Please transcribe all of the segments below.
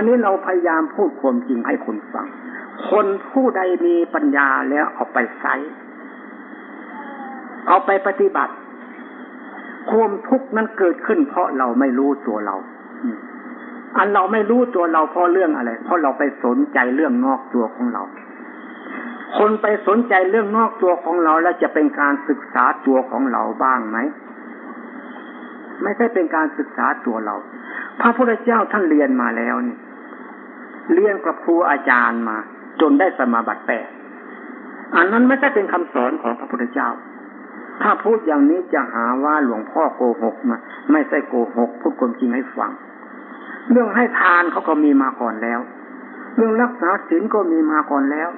วันนี้เราพยายามพูดความจริงให้คนฟัง คนผู้ใดมีปัญญาแล้วเอาไปใช้ เอาไปปฏิบัติ ความทุกข์นั้นเกิดขึ้น เพราะเราไม่รู้ตัวเรา อันเราไม่รู้ตัวเราเพราะเรื่องอะไร เพราะเราไปสนใจเรื่องนอกตัวของเรา คนไปสนใจเรื่องนอกตัวของเราแล้วจะเป็นการศึกษาตัวของเราบ้างไหม ไม่ใช่เป็นการศึกษาตัวเราพระพุทธเจ้าท่านเรียนมาแล้วนี่ เรียนกับครูอาจารย์มา จนได้สมาบัติแปดอันนั้นไม่ใช่เป็นคำสอนของพระพุทธเจ้า ถ้าพูดอย่างนี้จะหาว่าหลวงพ่อโกหกมาไม่ใช่โกหกพูดความจริงให้ฟัง เรื่องให้ทานเขาก็มีมาก่อนแล้ว เรื่องรักษาศีลก็มีมาก่อนแล้ว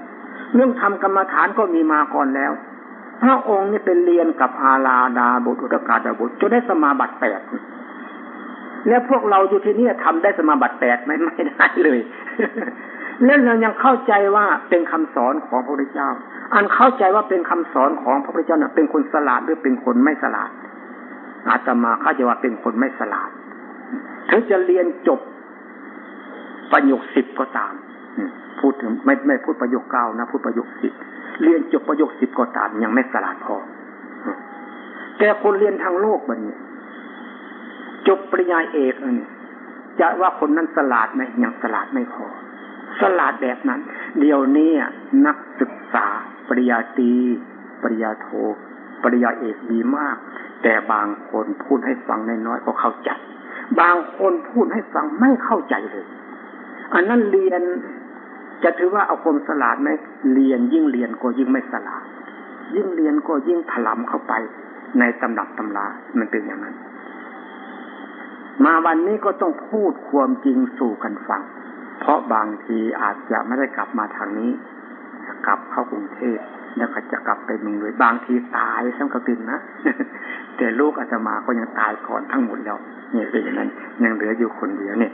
เรื่องทำกรรมฐานก็มีมาก่อนแล้ว พระองค์นี่เป็นเรียนกับอาลาดาบุตรอุตกาดาบุตรจนได้สมาบัติแปด แล้วพวกเราอยู่ที่นี่ทำได้สมาบัติแปดไหมไม่ได้เลยแล้วเรายังเข้าใจว่าเป็นคำสอนของพระพุทธเจ้า อันเข้าใจว่าเป็นคำสอนของพระพุทธเจ้าน่ะเป็นคนสลาดหรือเป็นคนไม่สลาด อาตมาเข้าใจว่าเป็นคนไม่สลาดถึงจะเรียนจบประโยคสิบก็ตามพูดถึงไม่ไม่พูดประโยคเก้านะพูดประโยคสิบเรียนจบประโยคสิบก็ตามยังไม่สลาดพอแต่คนเรียนทางโลกแบบนี้ จบปริญญาเอกนี่จะว่าคนนั้นสลาดไหมยังสลาดไม่พอ สลาดแบบนั้น เดี๋ยวนี้นักศึกษา ปริญญาตรีปริญญาโท ปริญญาเอกดีมาก แต่บางคนพูดให้ฟังน้อยๆก็เข้าใจ บางคนพูดให้ฟังไม่เข้าใจเลย อันนั้นเรียนจะถือว่าเอาความสลาดไหมเรียนยิ่งเรียนก็ยิ่งไม่สลาด ยิ่งเรียนก็ยิ่งถลำเข้าไปในตำรับตำรา มันเป็นอย่างนั้น มาวันนี้ก็ต้องพูดความจริงสู่กันฟัง เพราะบางทีอาจจะไม่ได้กลับมาทางนี้กลับเข้ากรุงเทพแล้วก็จะกลับไปเมืองเลยบางทีตายซ้ำกระปินนะแต่ลูกอาจจะมาก็ยังตายก่อนทั้งหมดแล้วเนี่ยเป็นอย่างนั้น ยังเหลืออยู่คนเดียวเนี่ย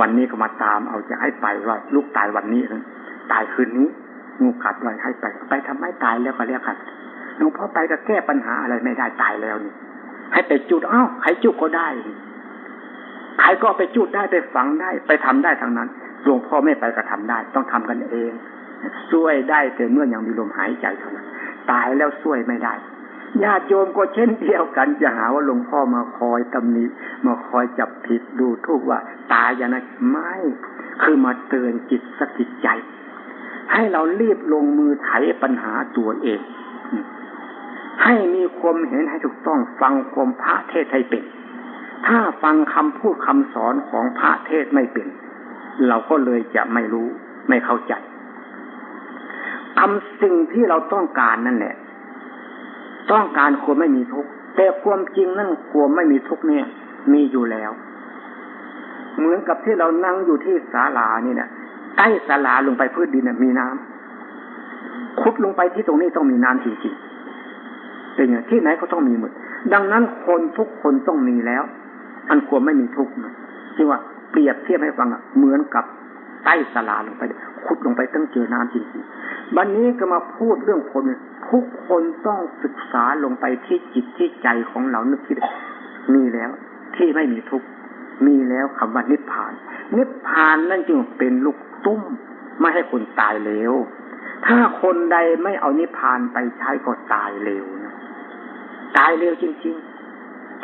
วันนี้ก็มาตามเอาจะให้ไปว่าลูกตายวันนี้นะตายคืนนี้งูกัดไว้ให้ไป ไปทำไมตายแล้วก็เรียกกันหลวงพ่อไปก็แก้ปัญหาอะไรไม่ได้ตายแล้วนี่ให้ไปจุดอ้าวใครจุดก็ได้ ใครก็ไปจุดได้ไปฝังได้ ไปทำได้ทั้งนั้นหลวงพ่อไม่ไปก็ทำได้ ต้องทำกันเองช่วยได้แต่เมื่อยังมีลมหายใจเท่านั้นตายแล้วช่วยไม่ได้ญาติโยมก็เช่นเดียวกันจะหาว่าหลวงพ่อมาคอยตำหนิมาคอยจับผิดดูทุกว่า ตายอย่างนั้นไม่คือมาเตือนจิตสกิจใจ ให้เรารีบลงมือไถปัญหาตัวเอง ให้มีความเห็นให้ถูกต้องฟังความพระเทศให้เป็น ถ้าฟังคำพูดคำสอนของพระเทศไม่เป็น เราก็เลยจะไม่รู้ไม่เข้าใจทำสิ่งที่เราต้องการนั่นแหละ ต้องการความไม่มีทุกข์แต่ความจริงนั่นความไม่มีทุกข์เนี่ย มีอยู่แล้ว เหมือนกับที่เรานั่งอยู่ที่ศาลานี่เนี่ยใต้ศาลาลงไปพื้นดินเนี่ยมีน้ำคุดลงไปที่ตรงนี้ต้องมีน้ำจริงๆเป็นอย่างที่ไหนก็ต้องมีหมดดังนั้นคนทุกคนต้องมีแล้ว อันควรไม่มีทุกข์ที่ว่าเปรียบเทียบให้ฟังอะเหมือนกับใต้ศาลาลงไปขุดลงไปตั้งเจอน้ำจริงๆวันนี้ก็มาพูดเรื่องคนทุกคนต้องศึกษาลงไปที่จิตที่ใจของเรานึกคิดมีแล้วที่ไม่มีทุกข์มีแล้วคำว่านิพพาน นิพพานนั่นจึงเป็นลูกตุ้มไม่ให้คนตายเร็ว ถ้าคนใดไม่เอานิพพานไปใช้ก็ตายเร็วนะตายเร็วจริง ๆ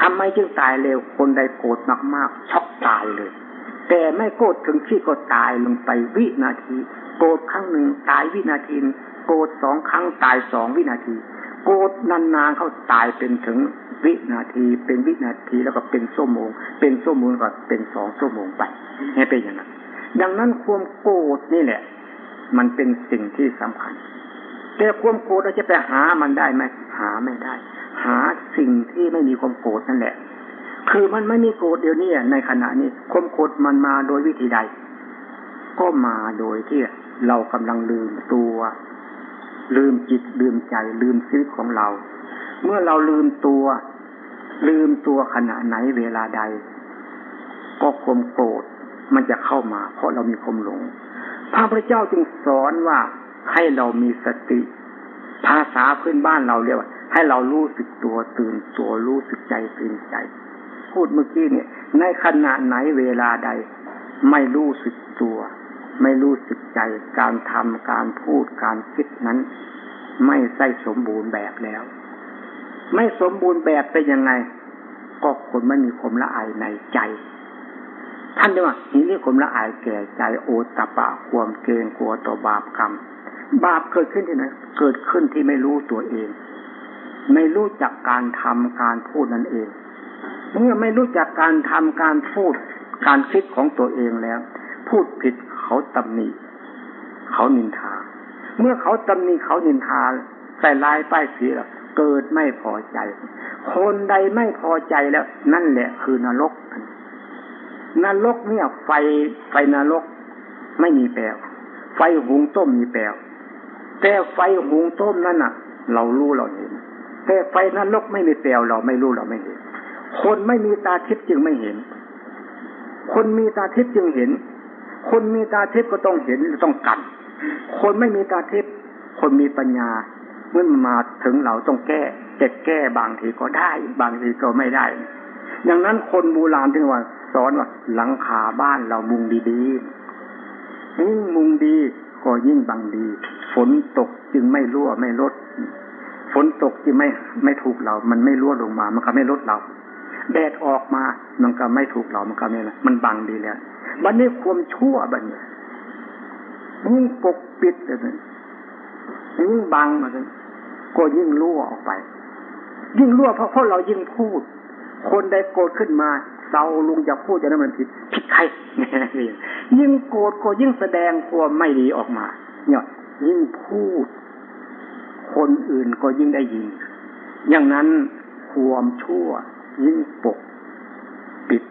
ทำไมจึงตายเร็วคนใดโกรธมากๆช็อกตายเลย แต่ไม่โกรธถึงที่ก็ตายลงไปวินาที โกรธครั้งหนึ่งตายวินาที โกรธสองครั้งตายสองวินาที โกรธนานๆเขาตายเป็นถึงวินาทีเป็นวินาทีแล้วก็เป็นชั่วโมง เป็นชั่วโมงก็เป็นสองชั่วโมงไปให้เป็นอย่างนั้นดังนั้นความโกรธนี่แหละ มันเป็นสิ่งที่สำคัญ แต่ความโกรธเราจะไปหามันได้ไหมหาไม่ได้ หาสิ่งที่ไม่มีความโกรธนั่นแหละ คือมันไม่มีโกรธเดี๋ยวนี้ในขณะนี้ความโกรธมันมาโดยวิธีใด ก็มาโดยที่เรากำลังลืมตัว ลืมจิตลืมใจลืมชีวิตของเรา เมื่อเราลืมตัว ลืมตัวขณะไหนเวลาใด ก็ความโกรธมันจะเข้ามา เพราะเรามีความหลงพระพุทธเจ้าจึงสอนว่าให้เรามีสติ ภาษาพื้นบ้านเราเรียกว่า ให้เรารู้สึกตัวตื่นตัวรู้สึกใจตื่นใจ พูดเมื่อกี้เนี่ย ในขณะไหนเวลาใด ไม่รู้สึกตัว ไม่รู้สึกใจ การทำการพูดการคิดนั้น ไม่ใช่สมบูรณ์แบบแล้ว ไม่สมบูรณ์แบบเป็นยังไง ก็คนไม่มีความละอายในใจท่านเรียกว่านี่นี่ความละอายแก่ใจโอตปะความเกรงกลัวต่อบาปกรรม บาปเกิดขึ้นที่ไหนเกิดขึ้นที่ไม่รู้ตัวเอง ไม่รู้จักการทำการพูดนั่นเอง เมื่อไม่รู้จักการทำการพูดการคิดของตัวเองแล้ว พูดผิดเขาตำหนิเขานินทา เมื่อเขาตำหนิเขานินทาใส่ลายป้ายสีแล้วเกิดไม่พอใจ คนใดไม่พอใจแล้ว นั่นแหละคือนรกนรกเนี่ย ไฟไฟนรกไม่มีแปลวไฟหุงต้มมีแปลวแต่ไฟหุงต้มนั่นน่ะ เรารู้เราเห็น แต่ไฟนรกไม่มีแปลวเราไม่รู้เราไม่เห็น คนไม่มีตาทิพย์จึงไม่เห็น คนมีตาทิพย์จึงเห็น คนมีตาทิพย์ก็ต้องเห็นต้องกัน คนไม่มีตาทิพย์คนมีปัญญาเมื่อมาถึงเราต้องแก้จะแก้บางทีก็ได้ บางทีก็ไม่ได้ดังนั้นคนโบราณที่ว่าสอนว่าหลังคาบ้านเรามุงดีๆยิ่งมุงดีก็ยิ่งบางดี ฝนตกจึงไม่รั่วไม่ลด ฝนตกจึงไม่ไม่ถูกเรา มันไม่รั่วลงมา มันก็ไม่ลดเรา แดดออกมา มันก็ไม่ถูกเรา มันก็ไม่ละมันบังดีแล้วบันนี้ความชั่วบันนี้ยิ่งปกปิดเลยยิ่งบังเลยก็ยิ่งรั่วออกไป ยิ่งรั่วเพราะเพราะเรายิ่งพูด คนใดโกรธขึ้นมาเตาลุงจะพูดจะนั้นมันผิดผิดใครยิ่งโกรธก็ยิ่งแสดงความไม่ดีออกมา เนี่ยยิ่งพูด คนอื่นก็ยิ่งได้ยิน อย่างนั้นความชั่วยิ่งปก ปิด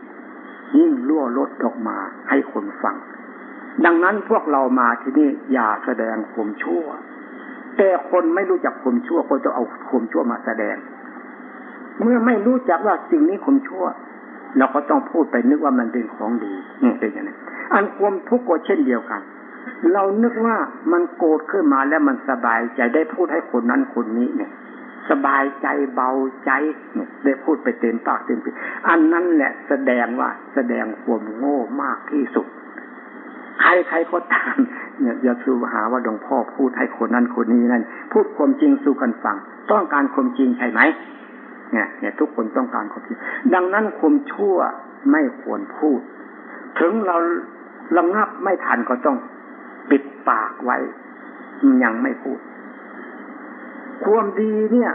ยิ่งรั่วลดออกมาให้คนฟัง ดังนั้นพวกเรามาที่นี่อย่าแสดงความชั่ว แต่คนไม่รู้จักความชั่วก็จะเอาความชั่วมาแสดง เมื่อไม่รู้จักว่าสิ่งนี้ความชั่ว เราก็ต้องพูดไปนึกว่ามันเป็นของดีเนี่เป็นอย่างนี้อันความทุกข์ก็เช่นเดียวกัน เรานึกว่ามันโกรธขึ้นมาแล้วมันสบายใจได้พูดให้คนนั้นคนนี้เนี่ย สบายใจเบาใจเนี่ยได้พูดไปเต็มปากเต็มปากอันนั้นแหละแสดงว่าแสดงความโง่มากที่สุด ใครใครก็ตามเนี่ยอย่าสูหาว่าหลวงพ่อพูดให้คนนั้นคนนี้นั่นพูดความจริงสู่กันฟัง ต้องการความจริงใช่ไหมเนี่ยเนี่ยทุกคนต้องการความจริง ดังนั้นความชั่วไม่ควรพูด ถึงเราระงับไม่ทันก็ต้อง ปากไว้ ยังไม่พูด ความดีเนี่ย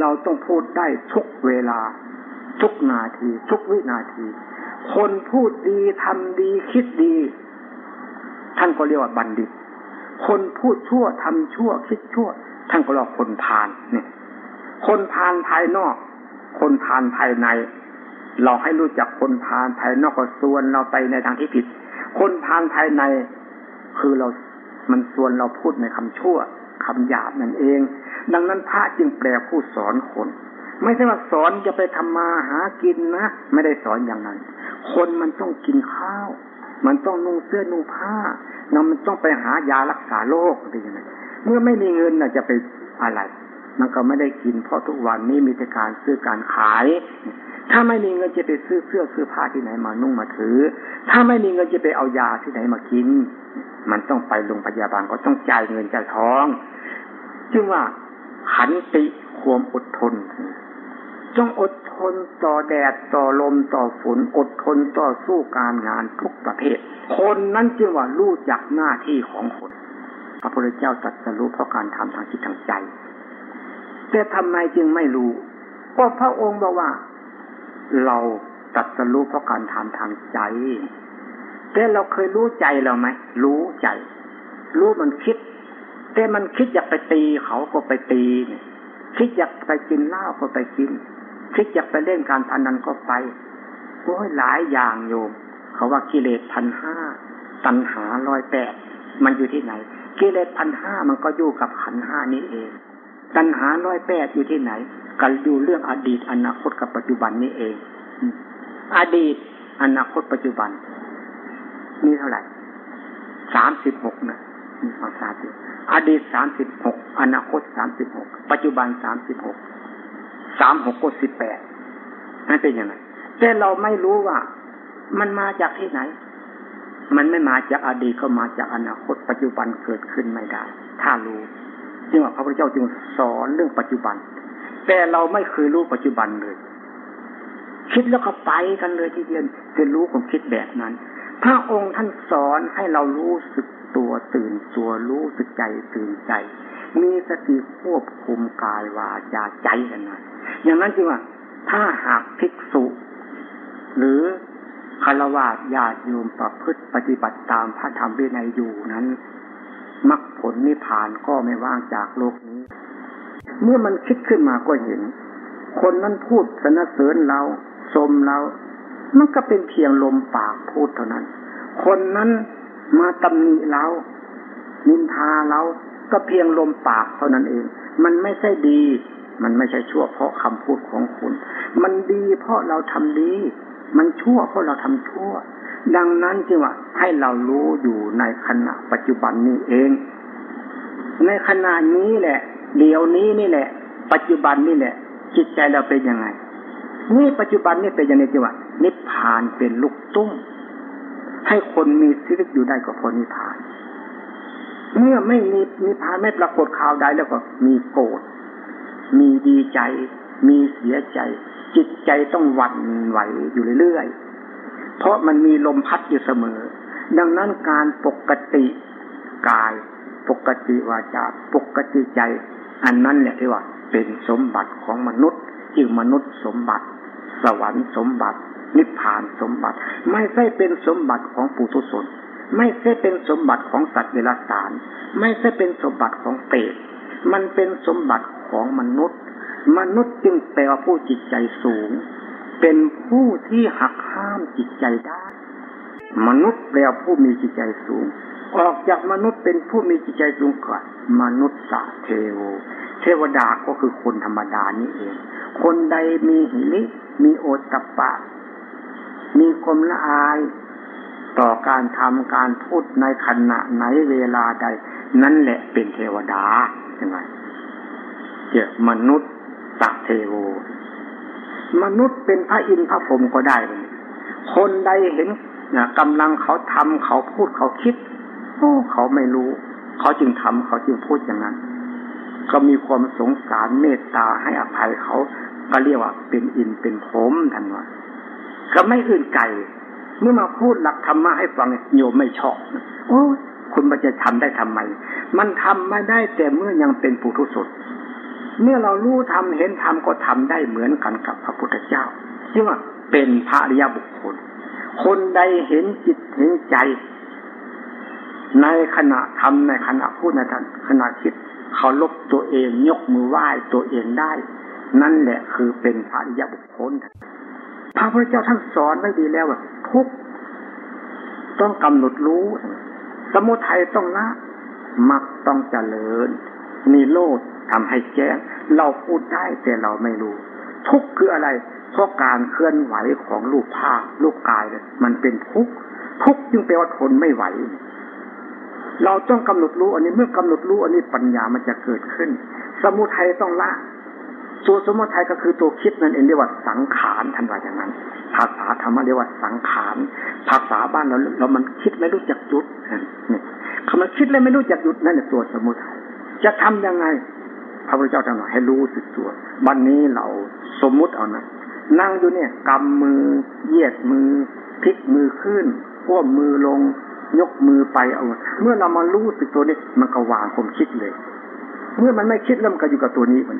เราต้องพูดได้ทุกเวลา ทุกนาที ทุกวินาที คนพูดดีทำดีคิดดี ท่านก็เรียกว่าบัณฑิต คนพูดชั่วทำชั่ว คิดชั่ว ท่านก็เรียกคนพาลเนี่ย คนพาลภายนอก คนพานภายใน เราให้รู้จักคนพานภายนอกก็ส่วนเราไปในทางที่ผิดคนพานภายในคือเรา มันส่วนเราพูดในคำชั่วคำหยาบนั่นเอง ดังนั้นพระจึงแปลผู้สอนคน ไม่ใช่ว่าสอนจะไปทำมาหากินนะ ไม่ได้สอนอย่างนั้น คนมันต้องกินข้าว มันต้องนุ่งเสื้อนุ่งผ้านำมันต้องไปหายารักษาโรคอะไรอย่างนี้เมื่อไม่มีเงินน่ะจะไปอะไร มันก็ไม่ได้กินเพราะทุกวันนี้มีแต่การซื้อการขาย ถ้าไม่มีเงินจะไปซื้อเสื้อซื้อผ้าที่ไหนมานุ่งมาถือ ถ้าไม่มีเงินจะไปเอายาที่ไหนมากิน มันต้องไปโรงพยาบาลก็ต้องจ่ายเงินจ่ายท้องจึงว่าขันติความอดทนจงอดทนต่อแดดต่อลมต่อฝนอดทนต่อสู้การงานทุกประเภท คนนั้นจึงว่ารู้จักหน้าที่ของคน พระพุทธเจ้าตรัสรู้เพราะการทำทางจิตทางใจ แต่ทำไมจึงไม่รู้ก็พระองค์บอกว่า เราตัดสรู้เพราะการทำทางใจ แต่เราเคยรู้ใจเราไหมรู้ใจ รู้มันคิด แต่มันคิดอยากไปตีเขาก็ไปตีคิดอยากไปกินเหล้าก็ไปกิน คิดอยากไปเล่นการพนันก็ไปโอ้ยหลายอย่างโยมเขาว่ากิเลสพันห้าตัณหาร้อยแปดมันอยู่ที่ไหนกิเลสพันห้ามันก็อยู่กับขันห้านี้เอง ตัณหาร้อยแปดอยู่ที่ไหนกันดูเรื่องอดีตอนาคตกับปัจจุบันนี้เอง อดีตอนาคตปัจจุบันมีเท่าไหร่สามสิบหกนะมีสองสามสิบอดีตสามสิบหกอนาคตสามสิบหกปัจจุบันสามสิบหกสามหกก็สิบแปดนั่นเป็นยังไงแต่เราไม่รู้ว่า มันมาจากที่ไหน มันไม่มาจากอดีตก็มาจากอนาคตปัจจุบันเกิดขึ้นไม่ได้ ถ้ารู้ จึงว่าพระพุทธเจ้าจึงสอนเรื่องปัจจุบัน แต่เราไม่เคยรู้ปัจจุบันเลย คิดแล้วก็ไปกันเลยทีเดียวจะรู้ความคิดแบบนั้น พระองค์ท่านสอนให้เรารู้สึกตัวตื่นตัวรู้สึกใจตื่นใจ มีสติควบคุมกายวาจาใจกันนะอย่างนั้นจริงว่า ถ้าหากภิกษุ หรือคารวะญาติโยมประพฤติปฏิบัติตามพระธรรมวินัยอยู่นั้น มรรคผลนิพพานก็ไม่ว่างจากโลกนี้ เมื่อมันคิดขึ้นมาก็เห็น คนนั้นพูดสนเสริญเราชมเรา มันก็เป็นเพียงลมปากพูดเท่านั้น คนนั้นมาตำหนิเรา นินทาเรา ก็เพียงลมปากเท่านั้นเอง มันไม่ใช่ดี มันไม่ใช่ชั่วเพราะคำพูดของคุณ มันดีเพราะเราทำดี มันชั่วเพราะเราทำชั่ว ดังนั้นจึงว่าให้เรารู้อยู่ในขณะปัจจุบันนี้เอง ในขณะนี้แหละ เดี๋ยวนี้นี่แหละ ปัจจุบันนี่แหละ จิตใจเราเป็นยังไง นี่ปัจจุบันนี่เป็นยังไงจังหวะนิพพานเป็นลูกตุ้ม ให้คนมีชีวิตอยู่ได้ก็พอนิพพาน เมื่อไม่มีนิพพานไม่ปรากฏข่าวใดแล้วก็มีโกรธมีดีใจ มีเสียใจ จิตใจต้องหวั่นไหวอยู่เรื่อยๆ เพราะมันมีลมพัดอยู่เสมอ ดังนั้นการปกติกาย ปกติวาจาปกติใจ อันนั้นแหละที่ว่า เป็นสมบัติของมนุษย์จึงมนุษย์สมบัติ สวรรค์สมบัติ นิพพานสมบัติ ไม่ใช่เป็นสมบัติของปุถุชนไม่ใช่เป็นสมบัติของสัตว์เดรัจฉาน ไม่ใช่เป็นสมบัติของเปรตมันเป็นสมบัติของมนุษย์ มนุษย์จึงแปลว่าผู้จิตใจสูง เป็นผู้ที่หักห้ามจิตใจได้ มนุษย์แปลว่าผู้มีจิตใจสูง ออกจากมนุษย์เป็นผู้มีจิตใจสูงก่อนมนุษย์สาเทวเทวดาก็คือคนธรรมดานี่เอง คนใดมีหิริมีโอตตะปะ มีความละอาย ต่อการทำการพูดในขณะไหนเวลาใด นั่นแหละเป็นเทวดาใช่ไหมเจ้ามนุษย์สัเทโว มนุษย์เป็นพระอินทร์พระพรหมก็ได้ คนใดเห็นนะกำลังเขาทำเขาพูดเขาคิดโอ้เขาไม่รู้ เขาจึงทำเขาจึงพูดอย่างนั้น ก็มีความสงสารเมตตาให้อภัยเขาก็เรียกว่าเป็นอินเป็นพรหมท่านว่าก็ไม่อื่นไก่เมื่อมาพูดหลักธรรมะให้ฟังโยมไม่ชอบโอ้คุณมันจะทำได้ทำไม มันทำไม่ได้แต่เมื่อยังเป็นปุถุชน เมื่อเรารู้ทำเห็นทำก็ทำได้เหมือนกันกับพระพุทธเจ้าซึ่ว่าเป็นพระอริยบุคคล คนใดเห็นจิตเห็นใจ ในขณะทำในขณะพูดในขณะคิดเขาลบตัวเองยกมือไหว้ตัวเองได้ นั่นแหละคือเป็นพระอริยบุคคลพระพุทธเจ้าท่านสอนไว้ดีแล้วว่าทุกต้องกำหนดรู้ สมุทัยต้องละมักต้องเจริญมีโลด ทำให้แจ้ง เราพูดได้แต่เราไม่รู้ ทุกคืออะไรเพราะการเคลื่อนไหวของรูปภาพรูปกายเนี่ยมันเป็นทุกทุกจึงแปลว่าทนไม่ไหว เราต้องกำหนดรู้อันนี้เมื่อกำหนดรู้อันนี้ปัญญามันจะเกิดขึ้น สมุทัยต้องละตัวสมุทัยก็คือตัวคิดนั่นเองเรียกว่าสังขารทันว่าอย่างนั้น ภาษาธรรมเรียกว่าสังขาร ภาษาบ้านเราเรามันคิดไม่รู้จักจุดนี่คำว่าคิดเลยไม่รู้จักจุดนั่นแหละตัวสมุทัยจะทํำยังไง พระพุทธเจ้าท่านให้รู้สึกตัววันนี้เราสมมุติเอานะนั่งอยู่เนี่ยกำมือเหยียดมือพลิกมือขึ้นพ่วมือลง ยกมือไปเอา เมื่อเรามารู้สึกตัวนี้มันก็วางความคิดเลย เมื่อมันไม่คิดแล้วมันก็อยู่กับตัวนี้มัน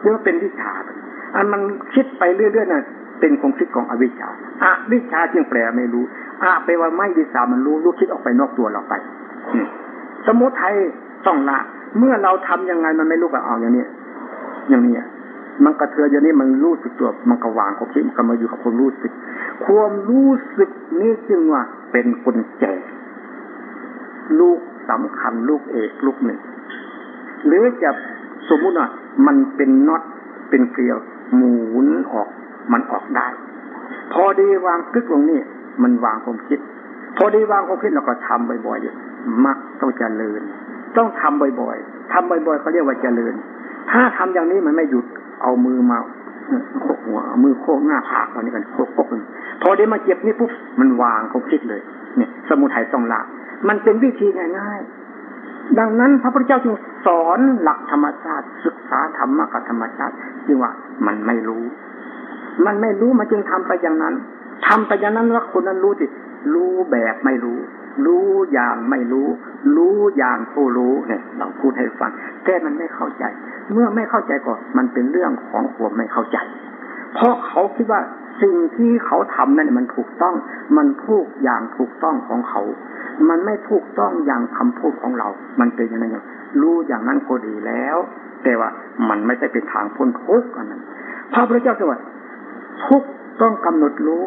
เรียกว่าเป็นวิชาอันมันคิดไปเรื่อยๆน่ะเป็นความคิดของอวิชชาอะวิชาจึงแปลไม่รู้อะไปว่าไม่วิชามันรู้รู้คิดออกไปนอกตัวเราไป สมุทัยต้องละ เมื่อเราทํำยังไงมันไม่รู้ก็เอาอย่างนี้อย่างนี้มันกระเทือนอย่างนี้มันรู้สึกตัวมันก็วางความคิดมันก็มาอยู่กับความรู้สึก ความรู้สึกนี้จึงว่าเป็นคนแก่ลูกสำคัญลูกเอกลูกหนึ่ง หรือจะสมมุติว่ามันเป็นน็อตเป็นเกลียวหมุนออกมันออกได้ พอดีวางกึกลงนี่มันวางความคิด พอดีวางความคิดเราก็ทำบ่อยๆมักต้องเจริญ ต้องทำบ่อยๆทำบ่อยๆเขาเรียกว่าเจริญ ถ้าทำอย่างนี้มันไม่หยุดเอามือมาโคกหัวมือโคกหน้าผากตอนนี้กันโคกโคกพอได้มาเจ็บนี่ปุ๊บมันวางเขาคิดเลย เนี่ย สมุทัยต้องละมันเป็นวิธีง่ายๆ ดังนั้นพระพุทธเจ้าจึงสอนหลักธรรมชาติ ศึกษาธรรมะกับธรรมชาติจึงว่ามันไม่รู้ มันไม่รู้มันจึงทำไปอย่างนั้นทำไปอย่างนั้นว่าคนนั้นรู้สิรู้แบบไม่รู้ รู้อย่างไม่รู้ รู้อย่างผู้รู้เนี่ยเราพูดให้ฟังแต่มันไม่เข้าใจ เมื่อไม่เข้าใจก็มันเป็นเรื่องของความไม่เข้าใจ เพราะเขาคิดว่าสิ่งที่เขาทำนั่นมันถูกต้อง มันพูดอย่างถูกต้องของเขา มันไม่ถูกต้องอย่างคำพูดของเรา มันเป็นย่างนั้นรู้อย่างนั้นก็ดีแล้ว แต่ว่ามันไม่ใช่เป็นทางพ้นทุกข์อันนั้นพระพุทธเจ้าตรัสทุกต้องกำหนดรู้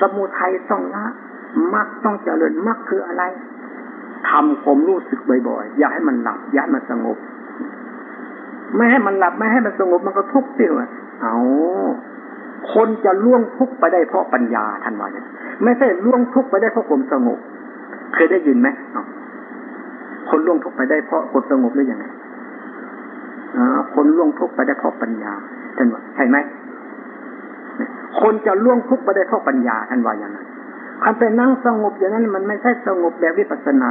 สมุทัยต้องละ มักต้องเจริญมักคืออะไรทำผมรู้สึกบ่อยๆ อย่าให้มันหลับ อย่าให้มันสงบ ไม่ให้มันหลับ ไม่ให้มันสงบ มันก็ทุกข์เสียเอาคนจะล่วงทุกข์ไปได้เพราะปัญญาท่านว่าเนี่ยไม่ใช่ล่วงทุกข์ไปได้เพราะความสงบ เคยได้ยินไหมคนล่วงทุกข์ไปได้เพราะความสงบหรือยังไงคนล่วงทุกข์ไปได้เพราะปัญญาท่านว่าใช่ไหมคนจะล่วงทุกข์ไปได้เพราะปัญญาท่านว่าอย่างนั้น คันเป็นนั่งสงบอย่างนั้นมันไม่ใช่สงบแบบวิปัสนา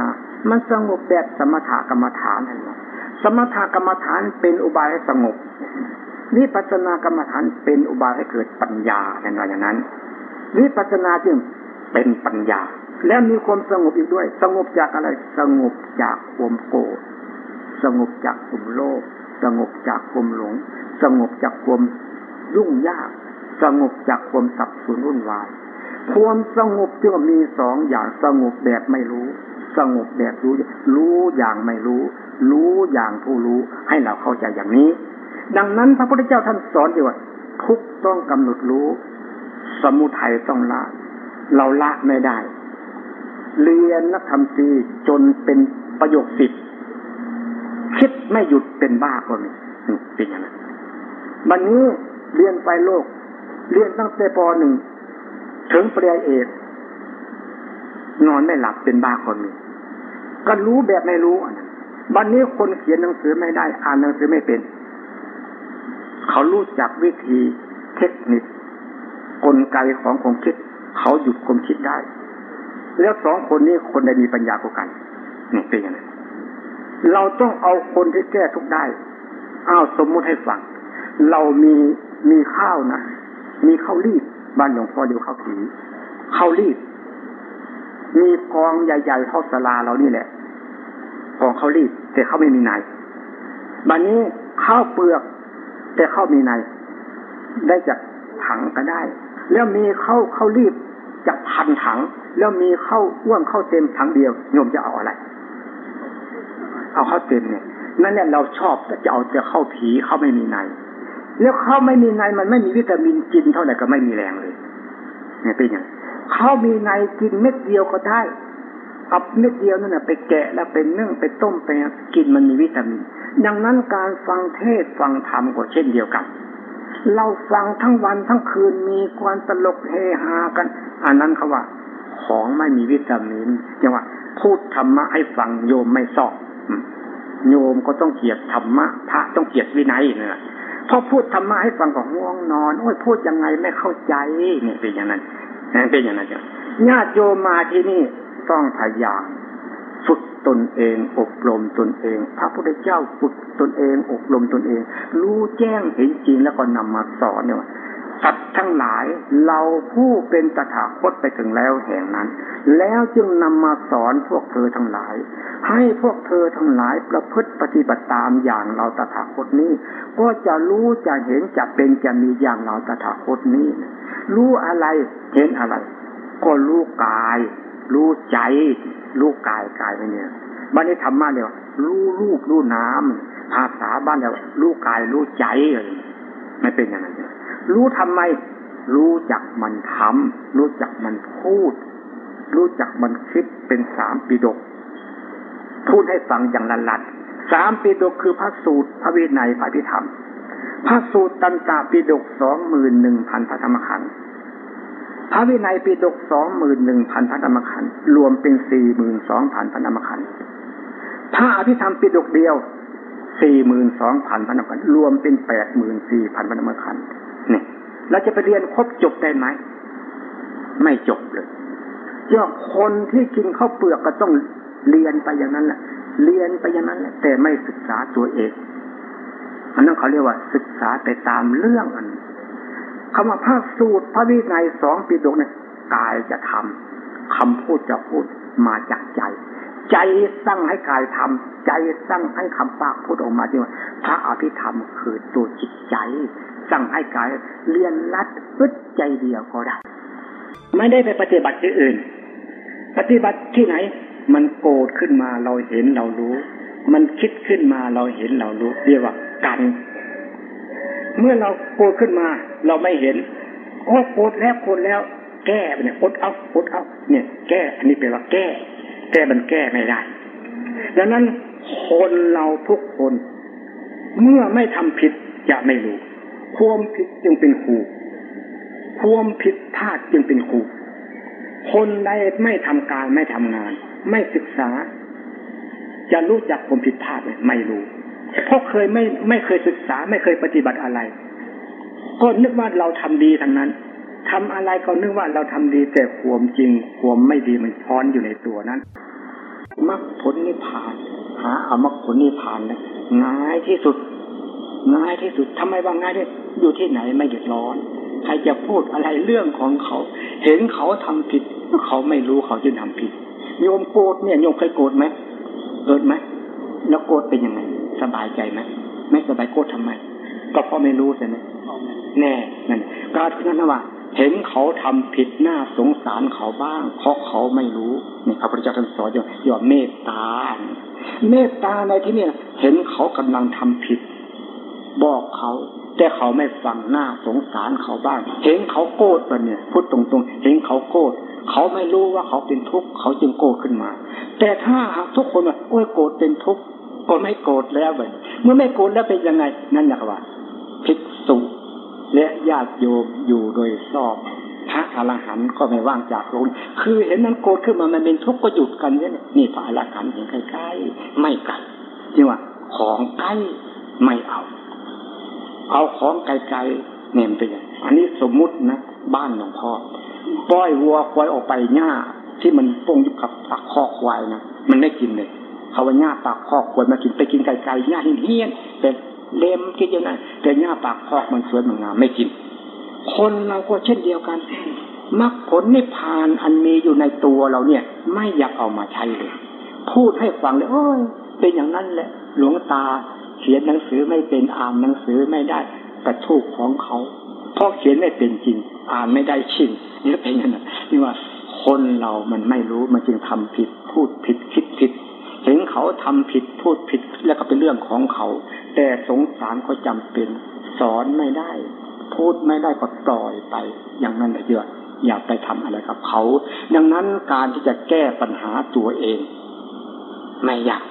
มันสงบแบบสมถกรรมฐานนั่นแหละสมถกรรมฐานเป็นอุบายให้สงบวิปัสนากรรมฐานเป็นอุบายให้เกิดปัญญาเห็นไหมอย่างนั้นวิปัสนาจึงเป็นปัญญา แล้วมีความสงบอีกด้วย สงบจากอะไร สงบจากความโกรธสงบจากความโลภสงบจากความหลง สงบจากความยุ่งยาก สงบจากความสับสนวุ่นวาย ความสงบจึงมีสองอย่างสงบแบบไม่รู้ สงบแบบรู้ รู้อย่างไม่รู้ รู้อย่างผู้รู้ ให้เราเข้าใจอย่างนี้ ดังนั้นพระพุทธเจ้าท่านสอนอยู่ว่าทุกต้องกำหนดรู้ สมุทัยต้องละ เราละไม่ได้ เรียนนักธรรมตีจนเป็นประโยคสิบคิดไม่หยุดเป็นบ้าคนนี้เป็นอย่างนั้นบันนี้เรียนไปโลก เรียนตั้งแต่ปหนึ่ง ถึงปริยเอกนอนไม่หลับเป็นบ้าคนนี้ก็รู้แบบไม่รู้วันนี้คนเขียนหนังสือไม่ได้ อ่านหนังสือไม่เป็น เขารู้จักวิธีเทคนิคกลไกของความคิด เขาหยุดความคิดได้ แล้วสองคนนี้คนใดมีปัญญากว่ากันนี่เป็นยังไงเราต้องเอาคนที่แก้ทุกได้อ้าวสมมุติให้ฟัง เรามีมีข้าวนะ มีข้าวรีบ บ้านหลวงพ่อเดียวเข้าผีเข้ารีบ มีกองใหญ่ๆเท่าสลาเรานี่แหละกองเขารีบ แต่เขาไม่มีในบันนี้ข้าวเปลือก แต่เขามีใน ได้จากถังก็ได้ แล้วมีเข้าเข้ารีบจากพันถัง แล้วมีเข้าอ้วนเข้าเต็มถังเดียวโยมจะเอาอะไร เอาเข้าเต็มเนี่ยนั่นเนี่ยเราชอบจะเอาจะเข้าผีเขาไม่มีใน แล้วเขาไม่มีในมันไม่มีวิตามินกินเท่าไหร่ก็ไม่มีแรงเลยเนี่ยเป็นอย่างเขามีในกินเม็ดเดียวก็ได้เอาเม็ดเดียวนั่นแหะไปแกะแล้วเป็นนึ่งไปต้มไปกินมันมีวิตามิน ดังนั้นการฟังเทศฟังธรรมก็เช่นเดียวกัน เราฟังทั้งวันทั้งคืนมีความตลกเฮฮากัน อันนั้นเขาว่า ของไม่มีวิตามินอย่างว่า พูดธรรมะให้ฟังโยมไม่สอบโยมก็ต้องเกียรติธรรมะพระต้องเกียรติวินัยเนี่ย พอพูดธรรมะให้ฟังก็ง่วงนอนโอ้ยพูดยังไงไม่เข้าใจนี่เป็นอย่างนั้นเป็นอย่างนั้นจ้ะญาติโยมมาที่นี่ต้องพยายามฝึกตนเอง อบรมตนเอง พระพุทธเจ้าฝึกตนเอง อบรมตนเอง รู้แจ้งเห็นจริงแล้วก็นำมาสอนเนี่ย สัตว์ทั้งหลาย เราผู้เป็นตถาคตไปถึงแล้วแห่งนั้น แล้วจึงนำมาสอนพวกเธอทั้งหลาย ให้พวกเธอทั้งหลายประพฤติปฏิบัติตามอย่างเราตถาคตนี้ ก็จะรู้จะเห็นจะเป็นจะมีอย่างเราตถาคตนี้ รู้อะไรเห็นอะไร ก็รู้กาย รู้ใจ รู้กายกายไปเนี่ยบ้านนี้ธรรมะเนี่ยรู้รูปรู้น้ำภาษาบ้านเนี่ยรู้กายรู้ใจอะไรไม่เป็นอย่างนั้น รู้ทำไม รู้จักมันทำรู้จักมันพูด รู้จักมันคิดเป็นสามปีดก พูดให้ฟังอย่างละลัดสามปีดกคือพระสูตรพระวินัยพระพิธรรม พระสูตรตันตาปีดกสองหมื่นหนึ่งพันพระธรรมขันธ์พระวินัยปีดกสองหมื่นหนึ่งพันพระธรรมขันธ์รวมเป็นสี่หมื่นสองพันพระธรรมขันธ์พระอภิธรรมปีดกเดียวสี่หมื่นสองพันพระธรรมขันธ์รวมเป็นแปดหมื่นสี่พันพระธรรมขันธ์ เราจะไปเรียนครบจบได้ไหม ไม่จบเลยย่อคนที่กินข้าวเปลือกก็ต้องเรียนไปอย่างนั้นแหละเรียนไปอย่างนั้นแหละแต่ไม่ศึกษาตัวเองอันนั้นเขาเรียกว่าศึกษาไปตามเรื่องอันคำว่าพระสูตรพระวินัยสองปีดกเนี่ยกายจะทำคำพูดจะพูดมาจากใจ ใจสั่งให้กายทำใจสั่งให้คำปากพูดออกมาจริงว่าพระอภิธรรมคือตัวจิตใจ สั่งให้กายเรียนรัดอึดใจเดียวก็ได้ ไม่ได้ไปปฏิบัติที่อื่น ปฏิบัติที่ไหน มันโกรธขึ้นมาเราเห็นเรารู้ มันคิดขึ้นมาเราเห็นเรารู้ เรียกว่ากันเมื่อเราโกรธขึ้นมา เราไม่เห็นโอ้โกรธแล้วโกรธแล้ว แก้เนี่ยอดเอาอดเอาเนี่ย แก้อันนี้แปลว่าแก้ แก้มันแก้ไม่ได้ดังนั้นคนเราทุกคน เมื่อไม่ทำผิดจะไม่รู้ ความผิดจึงเป็นครูความผิดพลาดจึงเป็นครูคนใดไม่ทำการไม่ทำงาน ไม่ศึกษา จะรู้จักความผิดพลาดไหมไม่รู้ เพราะเคยไม่ไม่เคยศึกษา ไม่เคยปฏิบัติอะไร ก็นึกว่าเราทำดีทั้งนั้นทำอะไรก็นึกว่าเราทำดีแต่ความจริงความไม่ดีมันช้อนอยู่ในตัวนั้นมรรคผลนิพพาน หาเอามรรคผลนิพพานนะง่ายที่สุดง่ายที่สุดทำไมว่าง่ายที่ อยู่ที่ไหนไม่เดือดร้อน ใครจะพูดอะไรเรื่องของเขา เห็นเขาทำผิดเขาไม่รู้เขาจึงทำผิดโยมโกรธเนี่ยโยมเคยโกรธไหมเกิดไหมแล้วโกรธเป็นยังไง สบายใจไหมไม่สบายโกรธทำไม ก็เพราะไม่รู้ใช่ไหมแน่นั่นการนั้นว่าเห็นเขาทำผิดหน้าสงสารเขาบ้าง เพราะเขาไม่รู้นี่พระพุทธเจ้าท่านสอนอยู่อย่าเมตตา เมตตาในที่นี้เห็นเขากำลังทำผิด บอกเขา แต่เขาไม่ฟังหน้าสงสารเขาบ้าง เห็นเขาโกรธไปเนี่ยพูดตรงๆ เห็นเขาโกรธเขาไม่รู้ว่าเขาเป็นทุกข์เขาจึงโกรธขึ้นมา แต่ถ้าทุกคนว่าโอ้ยโกรธเป็นทุกข์ก็ไม่โกรธแล้วเลยเมื่อไม่โกรธแล้วเป็นยังไง นั่นอยากว่าภิกษุและญาติโยมอยู่โดยสอบพระอรหันต์ก็ไม่ว่างจากโลกคือเห็นนั้นโกรธขึ้นมามันเป็นทุกข์ก็หยุดกันเนี่ยนี่พระอรหันต์เห็นใกล้ๆไม่ไกลจริงว่าของใกล้ไม่เอา เอาของไกลๆเนี่ยเป็นอย่างอันนี้สมมุตินะบ้านหลวงพ่อปล่อยวัวควายออกไปหญ้าที่มันปงอยู่กับปากคอควายนะมันไม่กินเลยเขาว่าหญ้าปากคอควายมากินไปกินไกลๆหญ้าเฮี้ยนแต่เล็มคิดอย่างนั้นแต่หญ้าปากคอกมันสวยมันงามไม่กิน คนเราก็เช่นเดียวกันมรรคผลนิพพานอันมีอยู่ในตัวเราเนี่ย ไม่อยากเอามาใช้เลย พูดให้ฟังเลยโอ้ยเป็นอย่างนั้นแหละ หลวงตา เขียนหนังสือไม่เป็นอ่านหนังสือไม่ได้กระทูกของเขาเพราะเขียนไม่เป็นจริง อ่านไม่ได้ชินนี่เป็นอย่างนั้นนี่ว่าคนเรามันไม่รู้มันจึงทำผิดพูดผิดคิดผิดเห็นเขาทำผิดพูดผิดแล้วก็เป็นเรื่องของเขา แต่สงสารเขาจำเป็น สอนไม่ได้ พูดไม่ได้ก็ปล่อยไป อย่างนั้นเยอะอย่าไปทำอะไรกับเขา ดังนั้นการที่จะแก้ปัญหาตัวเอง ไม่ยาก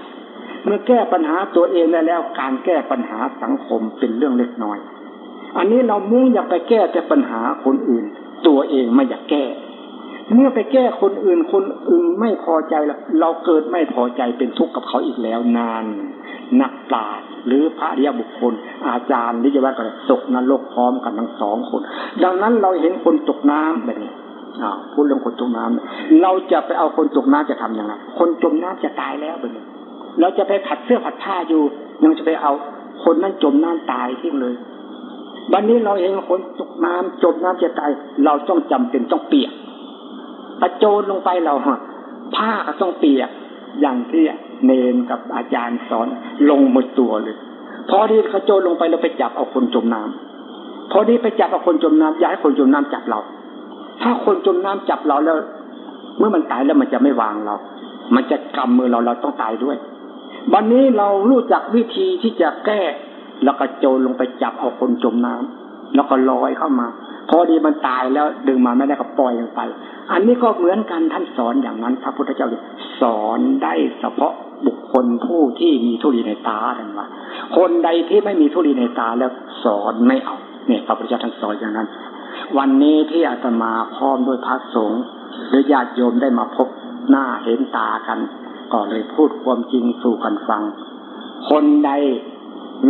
เมื่อแก้ปัญหาตัวเองได้แล้วการแก้ปัญหาสังคมเป็นเรื่องเล็กน้อย อันนี้เรามุ่งอยากไปแก้แต่ปัญหาคนอื่น ตัวเองไม่อยากแก้ เมื่อไปแก้คนอื่นคนอื่นไม่พอใจแล้วเราเกิดไม่พอใจเป็นทุกข์กับเขาอีกแล้วนานนักปราชญ์หรือพระริยบุคคล อาจารย์ที่จะว่ากันตกนรกพร้อมกันทั้งสองคน ดังนั้นเราเห็นคนตกน้ำแบบนี้พูดเรื่องคนตกน้ำเราจะไปเอาคนตกน้ำจะทํำยังไงคนจมน้ำจะตายแล้วแบบนี้ เราจะไปผัดเสื้อผัดผ้าอยู่ ยังจะไปเอาคนนั้นจมน้ำตายทิ้งเลย วันนี้เราเห็นคนตกน้ำจมน้ำจะตาย เราต้องจำเป็นต้องเปียกกระโจนลงไปเราผ้าก็ต้องเปียกอย่างที่เนนกับอาจารย์สอนลงหมดตัวเลยพอที่เขาโจนลงไปเราไปจับเอาคนจมน้ำพอที่ไปจับเอาคนจมน้ำย้ายคนจมน้ำจับเรา ถ้าคนจมน้ำจับเราแล้ว เมื่อมันตายแล้วมันจะไม่วางเรา มันจะกำมือเราเราต้องตายด้วย วันนี้เรารู้จักวิธีที่จะแก้ แล้วก็โจรลงไปจับเอาคนจมน้ำแล้วก็ลอยเข้ามาพอดีมันตายแล้วดึงมาไม่ได้ก็ปล่อยลงไป อันนี้ก็เหมือนกันท่านสอนอย่างนั้น พระพุทธเจ้าสอนได้เฉพาะบุคคลผู้ที่มีทุลีในตาท่านว่า คนใดที่ไม่มีทุลีในตาแล้วสอนไม่เอาเนี่ยพระพุทธเจ้าท่านสอนอย่างนั้น วันนี้ที่อาตมาพร้อมด้วยพระสงฆ์หรือญาติโยมได้มาพบหน้าเห็นตากัน ก็เลยพูดความจริงสู่กันฟัง คนใด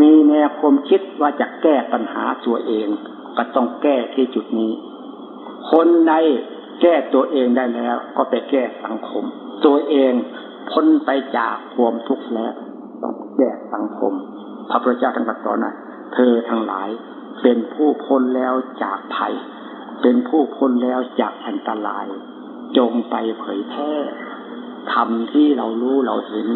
มีแนวความคิดว่าจะแก้ปัญหาตัวเอง ก็ต้องแก้ที่จุดนี้ คนในแก้ตัวเองได้แล้ว ก็ไปแก้สังคม ตัวเองพ้นไปจากความทุกข์แล้วต้องแก้สังคม พระพุทธเจ้าท่านตรัสสอนนะเธอทั้งหลายเป็นผู้พ้นแล้วจากภัย เป็นผู้พ้นแล้วจากอันตราย จงไปเผยแพร่ ทำที่เรารู้เราเห็น